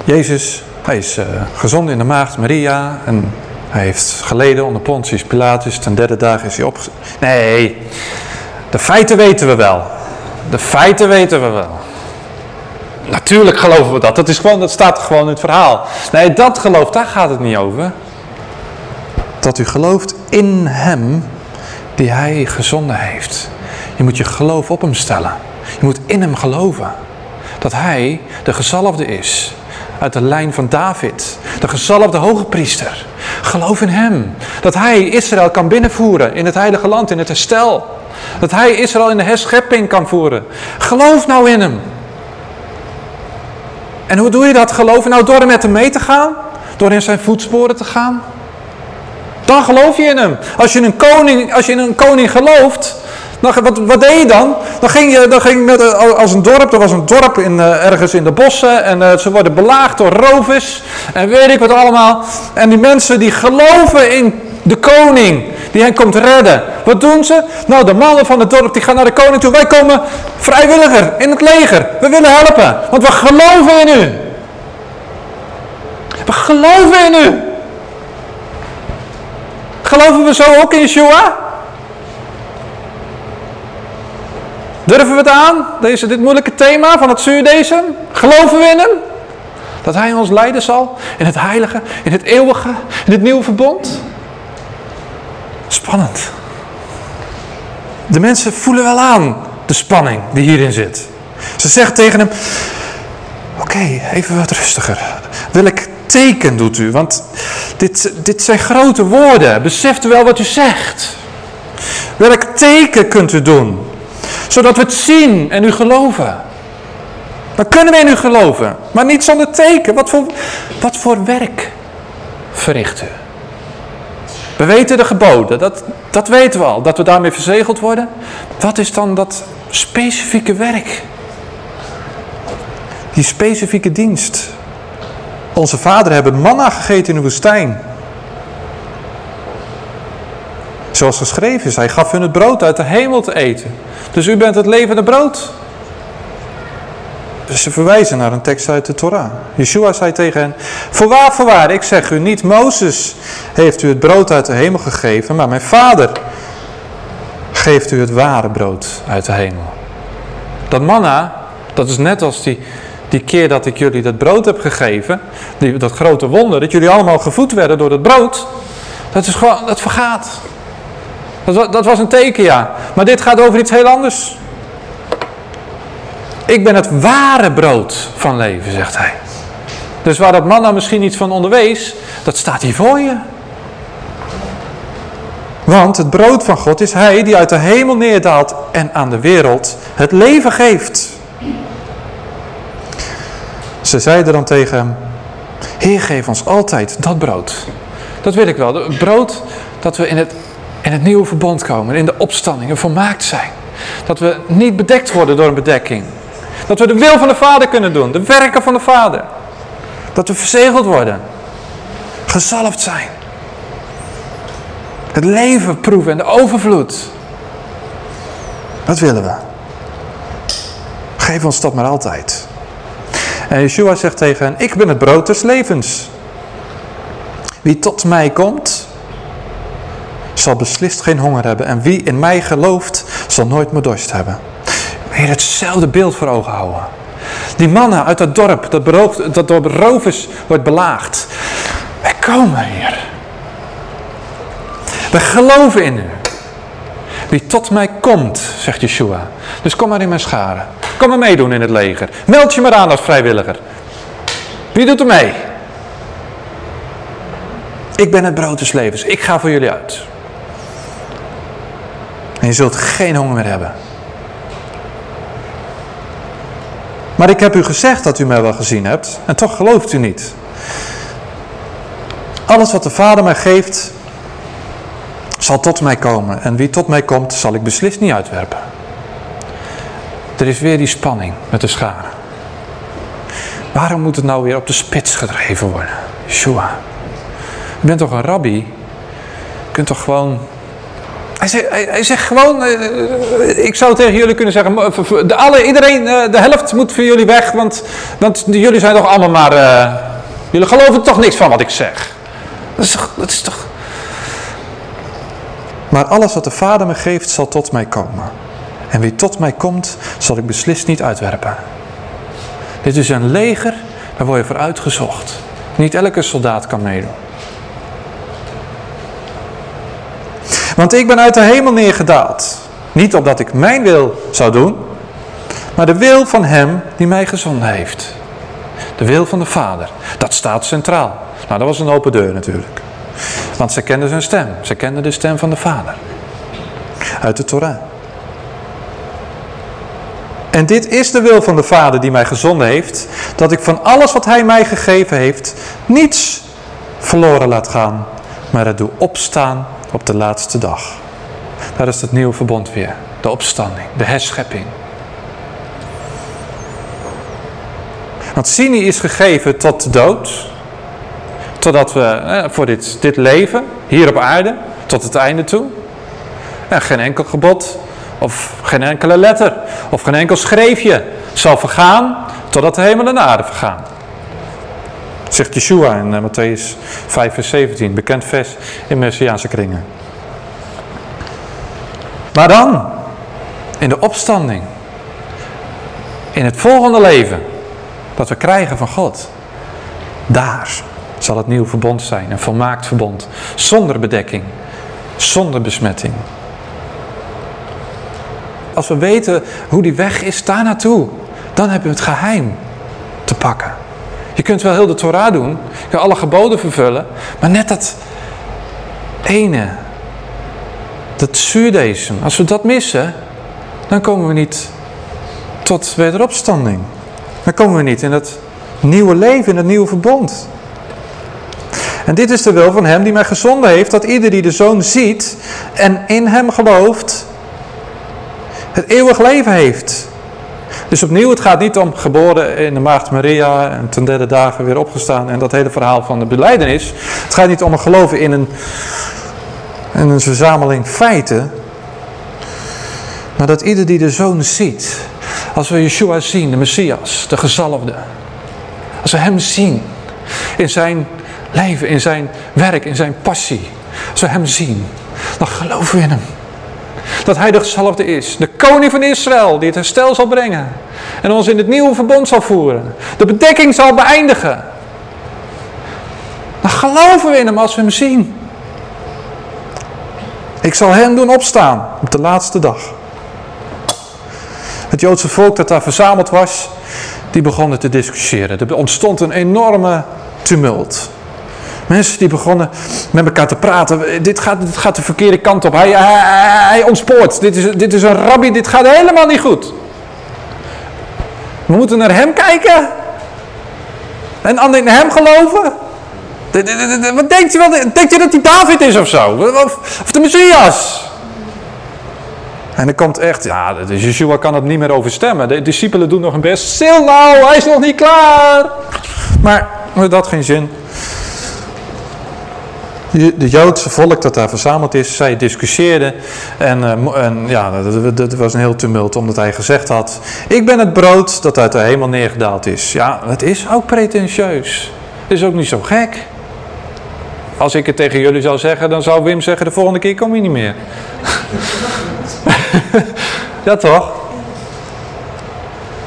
Jezus. Hij is eh, gezonden in de maagd Maria. En hij heeft geleden onder Pontius Pilatus. Ten derde dag is hij opgestaan. Nee, de feiten weten we wel. De feiten weten we wel. Natuurlijk geloven we dat. Dat, is gewoon, dat staat gewoon in het verhaal. Nee, dat geloof, daar gaat het niet over. Dat u gelooft in hem die hij gezonden heeft. Je moet je geloof op hem stellen. Je moet in hem geloven. Dat hij de gezalfde is. Uit de lijn van David. De gezalfde hoge priester. Geloof in hem. Dat hij Israël kan binnenvoeren in het heilige land, in het herstel. Dat hij Israël in de herschepping kan voeren. Geloof nou in hem. En hoe doe je dat geloven? Nou, door met hem mee te gaan. Door in zijn voetsporen te gaan. Dan geloof je in hem. Als je in een koning, als je in een koning gelooft, dan, wat, wat deed je dan? Dan ging je, dan ging met, eh, als een dorp, er was een dorp in, eh, ergens in de bossen en eh, ze worden belaagd door rovers en weet ik wat allemaal. En die mensen die geloven in de koning die hen komt redden. Wat doen ze? Nou, de mannen van het dorp die gaan naar de koning toe. Wij komen vrijwilliger in het leger. We willen helpen, want we geloven in u. We geloven in u. Geloven we zo ook in Yeshua? Durven we het aan? Deze, dit moeilijke thema van het zuurdesem? Geloven we in hem? Dat hij ons leiden zal in het heilige, in het eeuwige, in het nieuwe verbond? Spannend. De mensen voelen wel aan de spanning die hierin zit. Ze zeggen tegen hem, oké, even wat rustiger. Welk teken doet u? Want dit, dit zijn grote woorden. Beseft u wel wat u zegt? Welk teken kunt u doen? Zodat we het zien en u geloven. Dan kunnen we in u geloven. Maar niet zonder teken. Wat voor, wat voor werk verricht u? We weten de geboden. Dat, dat weten we al. Dat we daarmee verzegeld worden. Wat is dan dat specifieke werk? Die specifieke dienst. Onze vader hebben manna gegeten in de woestijn. Zoals geschreven is, hij gaf hun het brood uit de hemel te eten. Dus u bent het levende brood. Dus ze verwijzen naar een tekst uit de Torah. Yeshua zei tegen hen, voorwaar, voorwaar, ik zeg u niet, Mozes heeft u het brood uit de hemel gegeven, maar mijn vader geeft u het ware brood uit de hemel. Dat manna Dat is net als die, die keer dat ik jullie dat brood heb gegeven, die, dat grote wonder, dat jullie allemaal gevoed werden door het brood. Dat is gewoon, dat vergaat. Dat, wa- dat was een teken, ja. Maar dit gaat over iets heel anders. Ik ben het ware brood van leven, zegt hij. Dus waar dat man nou misschien iets van onderwees, dat staat hier voor je. Want het brood van God is hij die uit de hemel neerdaalt en aan de wereld het leven geeft. Ze zeiden dan tegen hem, Heer geef ons altijd dat brood. Dat wil ik wel, het brood dat we in het, in het nieuwe verbond komen, in de opstanding en volmaakt zijn. Dat we niet bedekt worden door een bedekking. Dat we de wil van de Vader kunnen doen, de werken van de Vader. Dat we verzegeld worden, gezalfd zijn. Het leven proeven en de overvloed. Dat willen we. Geef ons dat maar altijd. En Yeshua zegt tegen hen, ik ben het brood des levens. Wie tot mij komt, zal beslist geen honger hebben. En wie in mij gelooft, zal nooit meer dorst hebben. Weer hetzelfde beeld voor ogen houden. Die mannen uit dat dorp, dat, dat door rovers wordt belaagd. Wij komen hier. We geloven in u. Wie tot mij komt, zegt Yeshua. Dus kom maar in mijn scharen. Kom maar meedoen in het leger. Meld je maar aan als vrijwilliger. Wie doet er mee? Ik ben het brood des levens. Ik ga voor jullie uit. En je zult geen honger meer hebben. Maar ik heb u gezegd dat u mij wel gezien hebt. En toch gelooft u niet. Alles wat de Vader mij geeft, zal tot mij komen. En wie tot mij komt, zal ik beslist niet uitwerpen. Er is weer die spanning met de scharen. Waarom moet het nou weer op de spits gedreven worden? Yeshua. Je bent toch een rabbi? Je kunt toch gewoon... Hij zegt, hij, zegt gewoon, eh, eh, ik zou tegen jullie kunnen zeggen, de, alle, iedereen, eh, de helft moet voor jullie weg, want, want jullie zijn toch allemaal maar, jullie geloven toch niks van wat ik zeg. Dat is toch, dat is toch... Maar alles wat de Vader me geeft, zal tot mij komen. En wie tot mij komt, zal ik beslist niet uitwerpen. Dit is een leger, daar word je voor uitgezocht. Niet elke soldaat kan meedoen. Want ik ben uit de hemel neergedaald. Niet opdat ik mijn wil zou doen, maar de wil van hem die mij gezonden heeft. De wil van de Vader. Dat staat centraal. Nou, dat was een open deur natuurlijk. Want ze kenden zijn stem. Ze kenden de stem van de Vader. Uit de Torah. En dit is de wil van de Vader die mij gezonden heeft. Dat ik van alles wat hij mij gegeven heeft, niets verloren laat gaan. Maar het doe opstaan op de laatste dag. Daar is het nieuwe verbond weer. De opstanding, de herschepping. Want Sini is gegeven tot de dood. Totdat we, voor dit, dit leven, hier op aarde, tot het einde toe. En geen enkel gebod, of geen enkele letter, of geen enkel schreefje zal vergaan, totdat de hemel en de aarde vergaan. Zegt Yeshua in eh, Matthäus 5 vers 17, bekend vers in Messiaanse kringen. Maar dan, in de opstanding, in het volgende leven, dat we krijgen van God, daar zal het nieuw verbond zijn, een volmaakt verbond, zonder bedekking, zonder besmetting. Als we weten hoe die weg is daar naartoe, dan hebben we het geheim te pakken. Je kunt wel heel de Torah doen, je kunt alle geboden vervullen, maar net dat ene, dat zuurdesem, als we dat missen, dan komen we niet tot wederopstanding. Dan komen we niet in het nieuwe leven, in het nieuwe verbond. En dit is de wil van hem die mij gezonden heeft, dat ieder die de zoon ziet en in hem gelooft, het eeuwig leven heeft. Dus opnieuw, het gaat niet om geboren in de maagd Maria en ten derde dagen weer opgestaan en dat hele verhaal van de beleidenis. Het gaat niet om een geloven in een, in een verzameling feiten, maar dat ieder die de zoon ziet, als we Yeshua zien, de Messias, de gezalfde, als we hem zien in zijn leven, in zijn werk, in zijn passie, als we hem zien, dan geloven we in hem. Dat hij de gezalfde is. De koning van Israël die het herstel zal brengen. En ons in het nieuwe verbond zal voeren. De bedekking zal beëindigen. Dan geloven we in hem als we hem zien. Ik zal hen doen opstaan op de laatste dag. Het Joodse volk dat daar verzameld was, die begonnen te discussiëren. Er ontstond een enorme tumult. Mensen die begonnen met elkaar te praten. Dit gaat, dit gaat de verkeerde kant op. Hij, hij, hij ontspoort. Dit is, dit is een rabbi. Dit gaat helemaal niet goed. We moeten naar hem kijken. En dan in hem geloven. Wat denkt je wel? Denkt je dat hij David is of zo? Of de Messias? En dan komt echt, ja, dus Yeshua kan het niet meer overstemmen. De discipelen doen nog een best. Stil nou, hij is nog niet klaar. Maar dat had geen zin. De Joodse volk dat daar verzameld is, zij discussieerden. En, uh, en ja, dat, dat, was een heel tumult omdat hij gezegd had... Ik ben het brood dat uit de hemel neergedaald is. Ja, het is ook pretentieus. Het is ook niet zo gek. Als ik het tegen jullie zou zeggen, dan zou Wim zeggen... De volgende keer kom je niet meer. <laughs> ja toch?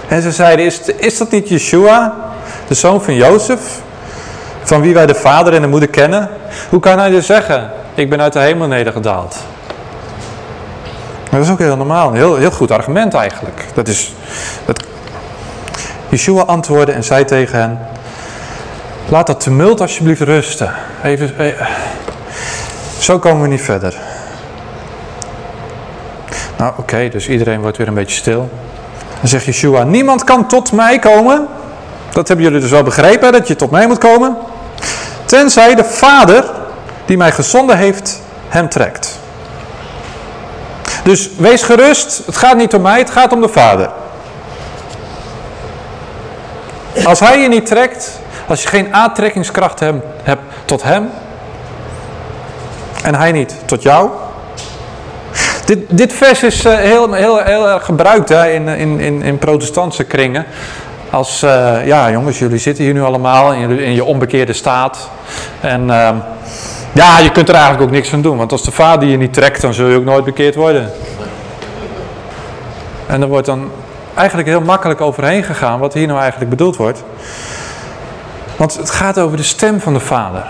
En ze zeiden, is, is dat niet Yeshua, de zoon van Jozef? Van wie wij de vader en de moeder kennen? Hoe kan hij dus zeggen, ik ben uit de hemel nedergedaald? Dat is ook heel normaal, een heel, heel goed argument eigenlijk. Dat is, dat... Yeshua antwoordde en zei tegen hen, laat dat tumult alsjeblieft rusten. Even. Eh, zo komen we niet verder. Nou oké, dus iedereen wordt weer een beetje stil. Dan zegt Yeshua, niemand kan tot mij komen. Dat hebben jullie dus wel begrepen, dat je tot mij moet komen. Tenzij de Vader, die mij gezonden heeft, hem trekt. Dus wees gerust, het gaat niet om mij, het gaat om de Vader. Als hij je niet trekt, als je geen aantrekkingskracht hebt tot hem, en hij niet tot jou, dit, dit vers is uh, heel, heel, heel erg gebruikt hè, in, in, in, in protestantse kringen. Als, uh, ja jongens, jullie zitten hier nu allemaal in, in je onbekeerde staat. En uh, ja, je kunt er eigenlijk ook niks aan doen. Want als de vader je niet trekt, dan zul je ook nooit bekeerd worden. En er wordt dan eigenlijk heel makkelijk overheen gegaan wat hier nou eigenlijk bedoeld wordt. Want het gaat over de stem van de vader.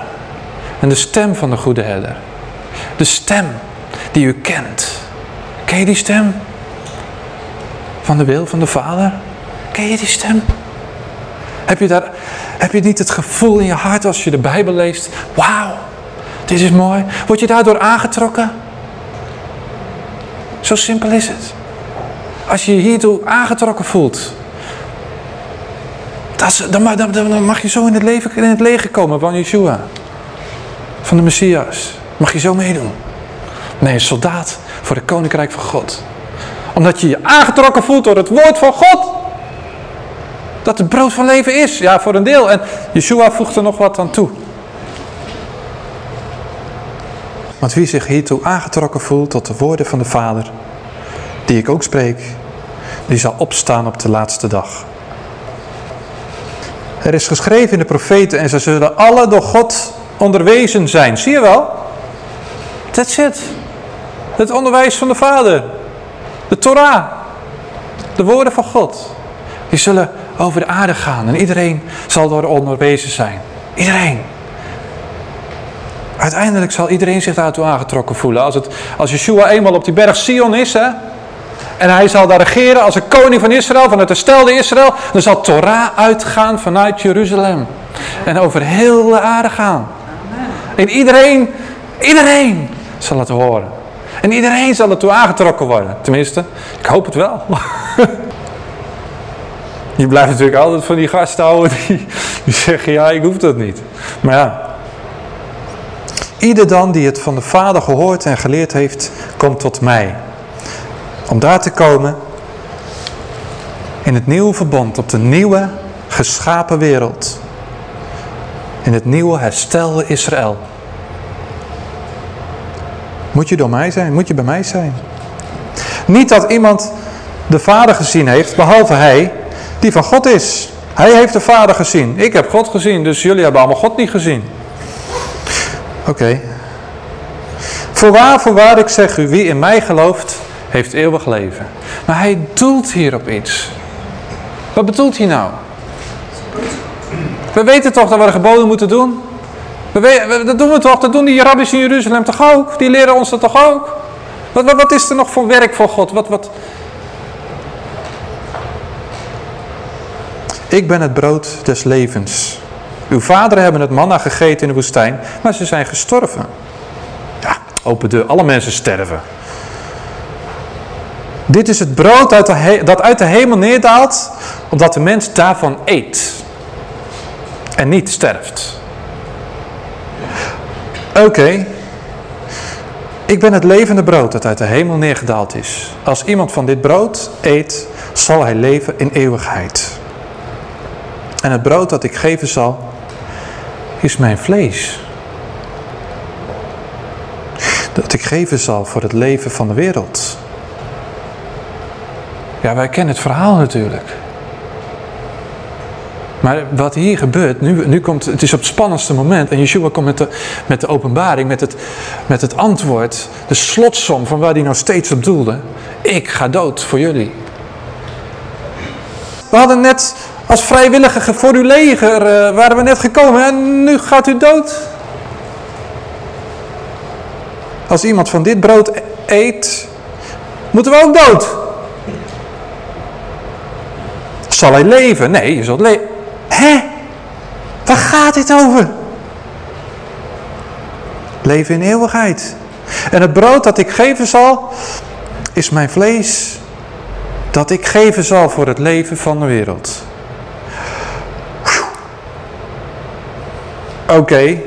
En de stem van de goede herder. De stem die u kent. Ken je die stem? Van de wil van de Vader? Ken je die stem? Heb je, daar, heb je niet het gevoel in je hart als je de Bijbel leest? Wauw, dit is mooi. Word je daardoor aangetrokken? Zo simpel is het. Als je je hiertoe aangetrokken voelt, dan, dan, mag je zo in het, leven, in het leger komen van Yeshua. Van de Messias. Mag je zo meedoen. Nee, soldaat voor het koninkrijk van God. Omdat je je aangetrokken voelt door het woord van God. Dat het brood van leven is. Ja, voor een deel. En Yeshua voegt er nog wat aan toe. Want wie zich hiertoe aangetrokken voelt tot de woorden van de Vader, die ik ook spreek, die zal opstaan op de laatste dag. Er is geschreven in de profeten en ze zullen alle door God onderwezen zijn. Zie je wel? That's it. Het onderwijs van de Vader. De Torah. De woorden van God. Die zullen over de aarde gaan. En iedereen zal door onderwezen zijn. Iedereen. Uiteindelijk zal iedereen zich daartoe aangetrokken voelen. Als, het, als Yeshua eenmaal op die berg Sion is. Hè, en hij zal daar regeren als een koning van Israël. Van het herstelde Israël. Dan zal Torah uitgaan vanuit Jeruzalem. En over heel de aarde gaan. En iedereen, iedereen zal het horen. En iedereen zal ertoe aangetrokken worden. Tenminste, ik hoop het wel. <laughs> Je blijft natuurlijk altijd van die gasten houden die, die zeggen, ja, ik hoef dat niet. Maar ja. Ieder dan die het van de Vader gehoord en geleerd heeft, komt tot mij. Om daar te komen in het nieuwe verbond, op de nieuwe geschapen wereld. In het nieuwe herstelde Israël. Moet je door mij zijn? Moet je bij mij zijn? Niet dat iemand de Vader gezien heeft, behalve hij, die van God is. Hij heeft de Vader gezien. Ik heb God gezien, dus jullie hebben allemaal God niet gezien. Oké. Voorwaar, voorwaar, ik zeg u, wie in mij gelooft, heeft eeuwig leven. Maar hij doelt hier op iets. Wat bedoelt hij nou? We weten toch dat we de geboden moeten doen? We weten, dat doen we toch? Dat doen die rabbis in Jeruzalem toch ook? Die leren ons dat toch ook? Wat, wat, wat is er nog voor werk voor God? Wat, wat... Ik ben het brood des levens. Uw vaderen hebben het manna gegeten in de woestijn, maar ze zijn gestorven. Ja, open deur, alle mensen sterven. Dit is het brood uit de dat uit de hemel neerdaalt, opdat de mens daarvan eet. En niet sterft. Oké. Ik ben het levende brood dat uit de hemel neergedaald is. Als iemand van dit brood eet, zal hij leven in eeuwigheid. En het brood dat ik geven zal, is mijn vlees. Dat ik geven zal voor het leven van de wereld. Ja, wij kennen het verhaal natuurlijk. Maar wat hier gebeurt, nu, nu komt, het is op het spannendste moment. En Yeshua komt met de, met de openbaring, met het, met het antwoord. De slotsom van waar hij nou steeds op doelde. Ik ga dood voor jullie. We hadden net als vrijwillige voor uw leger, uh, waren we net gekomen. En nu gaat u dood. Als iemand van dit brood eet, moeten we ook dood. Zal hij leven? Nee, je zult leven. Hé? Waar gaat dit over? Leven in eeuwigheid. En het brood dat ik geven zal, is mijn vlees. Dat ik geven zal voor het leven van de wereld. Oké.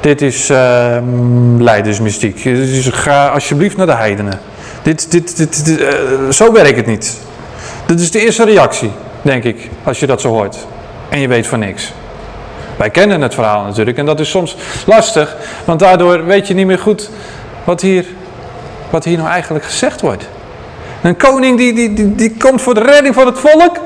Dit is uh, leidersmystiek. Dus ga alsjeblieft naar de heidenen. Dit, dit, dit, uh, zo werkt het niet. Dit is de eerste reactie, denk ik, als je dat zo hoort. En je weet van niks. Wij kennen het verhaal natuurlijk en dat is soms lastig, want daardoor weet je niet meer goed wat hier, wat hier nou eigenlijk gezegd wordt. Een koning die, die, die, die komt voor de redding van het volk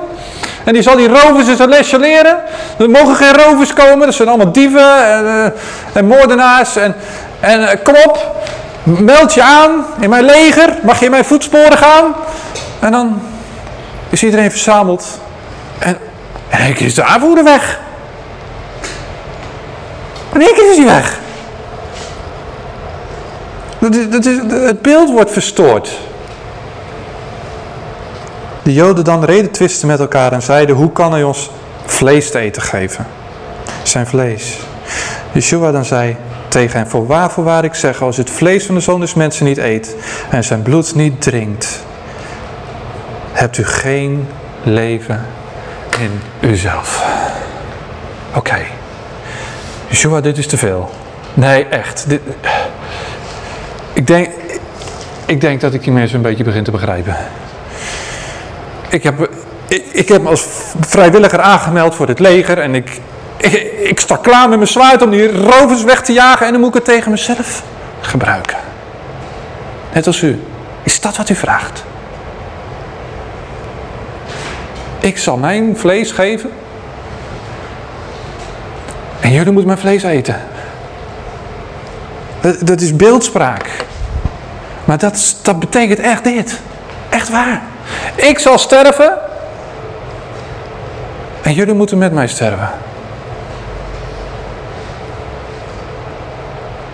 en die zal die rovers eens een lesje leren. Er mogen geen rovers komen, dat zijn allemaal dieven en, uh, en moordenaars. En, en uh, kom op, meld je aan in mijn leger, mag je in mijn voetsporen gaan. En dan is iedereen verzameld. En in één is de aanvoerder weg. In één keer is hij weg. Dat is, dat is, het beeld wordt verstoord. De joden dan reden twisten met elkaar en zeiden, hoe kan hij ons vlees te eten geven? Zijn vlees. Yeshua dan zei tegen hen, voorwaar, voorwaar ik zeg, als het vlees van de zoon mensen niet eet en zijn bloed niet drinkt, hebt u geen leven in uzelf. Oké. Okay. Yeshua, dit is te veel. Nee, echt. Dit, ik, denk, ik denk dat ik die mensen een beetje begin te begrijpen. Ik heb, ik, ik heb me als vrijwilliger aangemeld voor het leger en ik, ik, sta klaar met mijn zwaard om die rovers weg te jagen en dan moet ik het tegen mezelf gebruiken. Net als u. Is dat wat u vraagt? Ik zal mijn vlees geven. En jullie moeten mijn vlees eten. Dat, dat is beeldspraak. Maar dat, dat betekent echt dit. Echt waar. Ik zal sterven. En jullie moeten met mij sterven.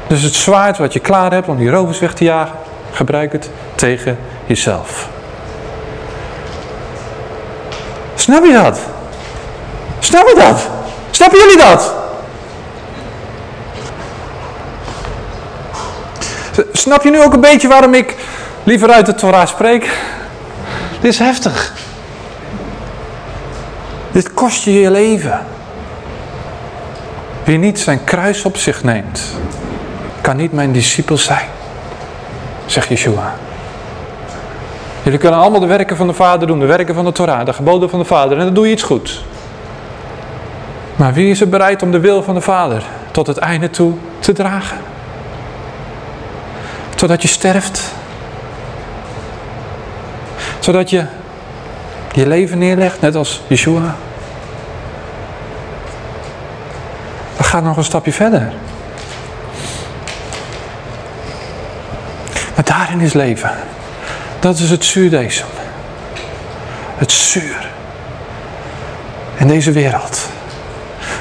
Dus het zwaard wat je klaar hebt om die rovers weg te jagen, gebruik het tegen jezelf. Snap je dat? Snap je dat? Snappen jullie dat? Snap je nu ook een beetje waarom ik liever uit de Torah spreek? Dit is heftig. Dit kost je je leven. Wie niet zijn kruis op zich neemt, kan niet mijn discipel zijn, zegt Yeshua. Jullie kunnen allemaal de werken van de Vader doen, de werken van de Torah, de geboden van de Vader. En dan doe je iets goed. Maar wie is er bereid om de wil van de Vader tot het einde toe te dragen? Totdat je sterft. Zodat je je leven neerlegt, net als Yeshua. Dan gaat nog een stapje verder. daarin is leven. Dat is het zuurdesem. Het zuur. In deze wereld.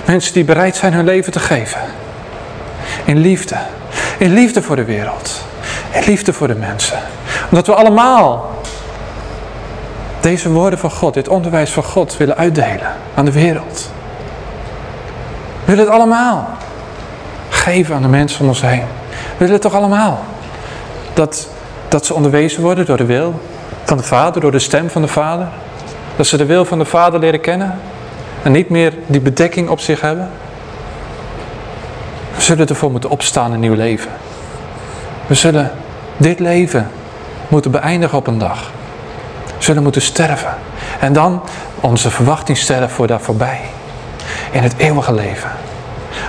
Mensen die bereid zijn hun leven te geven. In liefde. In liefde voor de wereld. In liefde voor de mensen. Omdat we allemaal deze woorden van God, dit onderwijs van God willen uitdelen aan de wereld. We willen het allemaal geven aan de mensen om ons heen. We willen het toch allemaal. Dat, dat ze onderwezen worden door de wil van de Vader, door de stem van de Vader. Dat ze de wil van de Vader leren kennen. En niet meer die bedekking op zich hebben. We zullen ervoor moeten opstaan een nieuw leven. We zullen dit leven moeten beëindigen op een dag. Zullen moeten sterven. En dan onze verwachting stellen voor daar voorbij. In het eeuwige leven.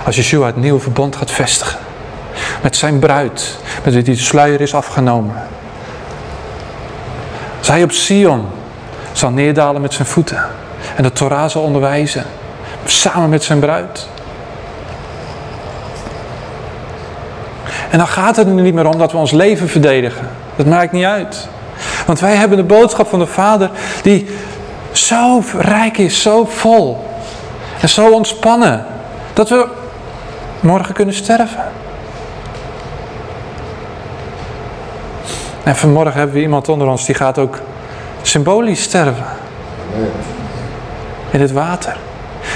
Als Yeshua het nieuwe verbond gaat vestigen. Met zijn bruid. Met wie de sluier is afgenomen. Hij op Sion zal neerdalen met zijn voeten. En de Torah zal onderwijzen. Samen met zijn bruid. En dan gaat het er niet meer om dat we ons leven verdedigen. Dat maakt niet uit. Want wij hebben de boodschap van de Vader die zo rijk is, zo vol. En zo ontspannen. Dat we morgen kunnen sterven. En vanmorgen hebben we iemand onder ons die gaat ook symbolisch sterven. In het water.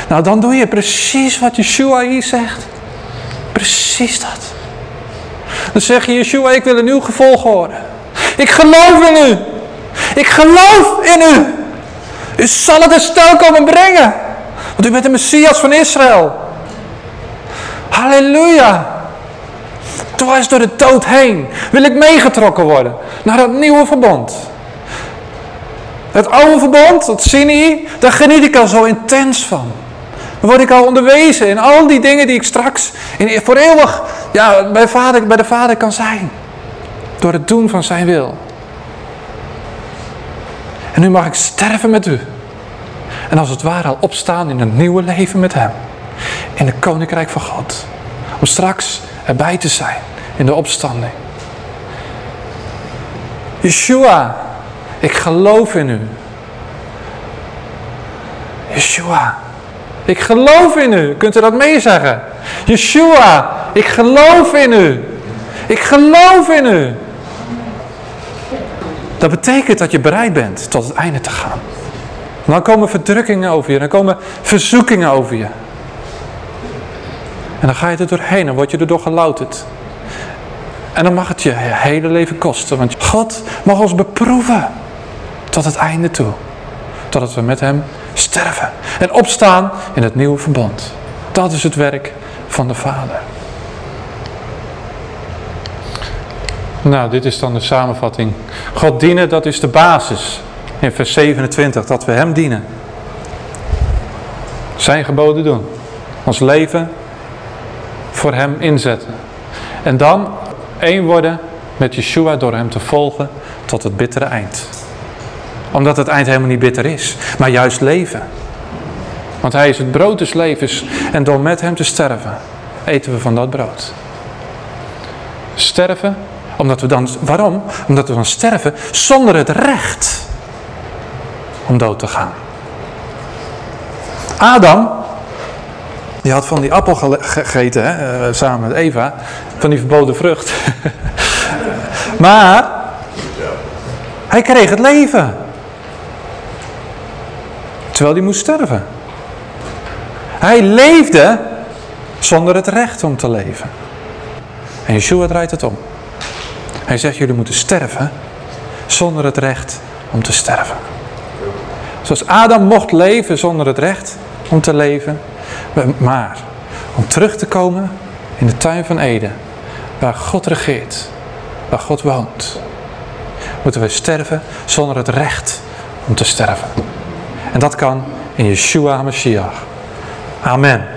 Nou, dan doe je precies wat Yeshua hier zegt. Precies dat. Dan zeg je, Yeshua, ik wil een nieuw gevolg horen. Ik geloof in u. Ik geloof in u. U zal het herstel komen brengen. Want u bent de Messias van Israël. Halleluja. Dwars door de dood heen wil ik meegetrokken worden naar dat nieuwe verbond. Het oude verbond, dat Sinai, daar geniet ik al zo intens van. Dan word ik al onderwezen in al die dingen die ik straks in, voor eeuwig ja, bij, vader, bij de Vader kan zijn. Door het doen van zijn wil. En nu mag ik sterven met u. En als het ware al opstaan in een nieuwe leven met hem. In het koninkrijk van God. Om straks erbij te zijn in de opstanding. Yeshua, ik geloof in u. Yeshua, ik geloof in u. Kunt u dat meezeggen? Yeshua, ik geloof in u. Ik geloof in u. Dat betekent dat je bereid bent tot het einde te gaan. Dan komen verdrukkingen over je, dan komen verzoekingen over je. En dan ga je er doorheen en word je erdoor gelouterd. En dan mag het je hele leven kosten, want God mag ons beproeven tot het einde toe. Totdat we met hem sterven en opstaan in het nieuwe verbond. Dat is het werk van de Vader. Nou, dit is dan de samenvatting. God dienen, dat is de basis. In vers 27, dat we Hem dienen. Zijn geboden doen. Ons leven voor Hem inzetten. En dan één worden met Yeshua door Hem te volgen tot het bittere eind. Omdat het eind helemaal niet bitter is, maar juist leven. Want Hij is het brood des levens en door met Hem te sterven eten we van dat brood. Sterven omdat we dan, waarom? Omdat we dan sterven zonder het recht om dood te gaan. Adam, die had van die appel gegeten, hè, eh, samen met Eva, van die verboden vrucht. <laughs> maar, hij kreeg het leven. Terwijl hij moest sterven. Hij leefde zonder het recht om te leven. En Yeshua draait het om. Hij zegt, jullie moeten sterven zonder het recht om te sterven. Zoals Adam mocht leven zonder het recht om te leven. Maar om terug te komen in de tuin van Eden. Waar God regeert. Waar God woont. Moeten we sterven zonder het recht om te sterven. En dat kan in Yeshua HaMashiach. Amen.